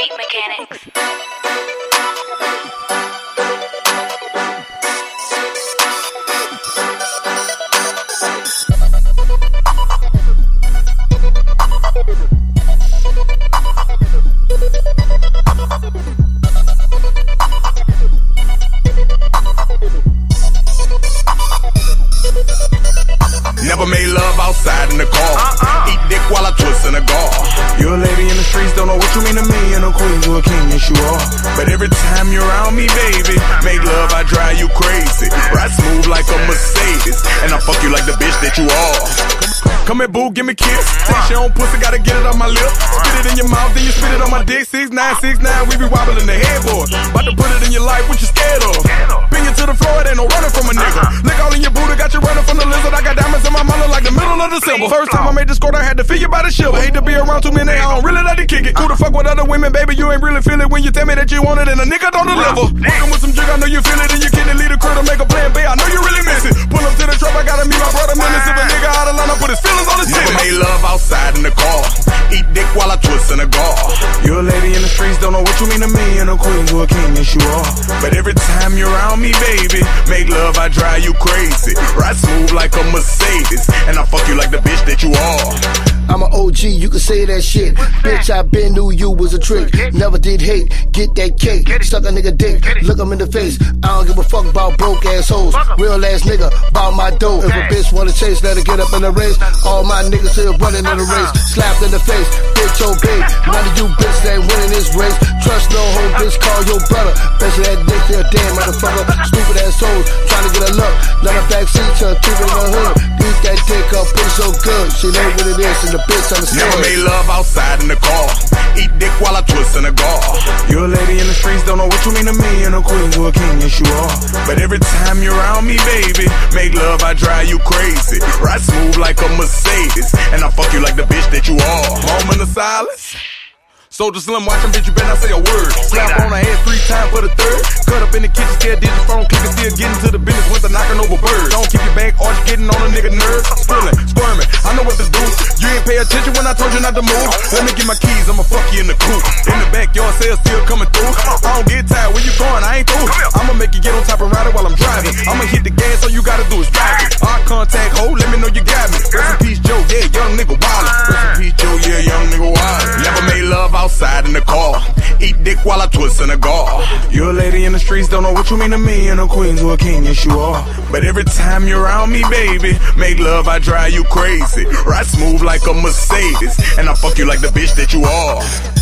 Beat mechanics. Never made love outside in the car. Uh-uh. Eat dick while I twist in a gar streets, don't know what you mean to me. And a queen to a king, yes you are. But every time you're around me, baby, make love, I drive you crazy. Ride smooth like a Mercedes. And I fuck you like the bitch that you are. Come here, boo, give me a kiss. Take your own pussy, gotta get it on my lip. Spit it in your mouth, then you spit it on my dick. Six nine, six nine, we be wobbling the headboard. About to put it in your life, what you middle of December. First time I made this score, I had to feel you by the shiver. Hate to be around too many, I don't really like to kick it. Cool to fuck with other women, baby, you ain't really feel it when you tell me that you want it and a nigga don't deliver. Working with some jig, I know you feel it, and you can't lead a crew to make a plan, babe. I know you really miss it. Pull up to the trap, I gotta meet my brother, man. If a nigga out of line, I put his feelings on the Never made love outside in the car. Eat dick while I twist in a gar. You're a lady in the streets, don't know what you mean to me. And a queen to a king, yes you are. But every time you're around me, baby, make love, I drive you crazy. I'm an OG, you can say that shit. Bitch, I been knew you was a trick. Never did hate, get that cake. Suck a nigga dick, look him in the face. I don't give a fuck about broke assholes. Real ass nigga, bout my dough. If a bitch wanna chase, let her get up in the race. All my niggas here running in the race. Slapped in the face, bitch, oh, obey. None of you bitches ain't winning this race. Trust no hoe, bitch, call your brother. Bitch, that dick, you damn motherfucker. Stupid assholes, trying to get a look. Let her backseat a two in the hood. Dick up, put so good. She know what it is, and the bitch understand. Never made love outside in the car. Eat dick while I twist in a gar. You're a lady in the streets, don't know what you mean to me. And a queen a king, yes you are. But every time you're around me, baby, make love, I drive you crazy. Ride smooth like a Mercedes. And I fuck you like the bitch that you are. Moment of silence. Soulja Slim watching, bitch, you better not say a word. Slap on her head three times for the third. Cut up in the kitchen, still digit phone, clicking, still getting to the business with the knocking over birds. Don't keep your back arch, getting on a nigga nerves. Spilling, squirming, I know what to do. You ain't pay attention when I told you not to move. Let me get my keys, I'ma fuck you in the coupe. In the backyard, sales still coming through. I don't get tired, where you going? I ain't through. I'ma make you get on top and ride it while I'm driving. I'ma hit the gas, all you gotta do is drive it. Eye contact, hold, let me know you got me. Rest in peace, Joe, yeah, young nigga wildin'. Rest in peace, Joe, yeah, young nigga wildin'. Never made love outside in the car. Eat dick while I twist in a gar. You're a lady in the streets, don't know what you mean to me. And a queen to a king, yes you are. But every time you're around me, baby, make love, I drive you crazy. Ride smooth like a Mercedes. And I fuck you like the bitch that you are.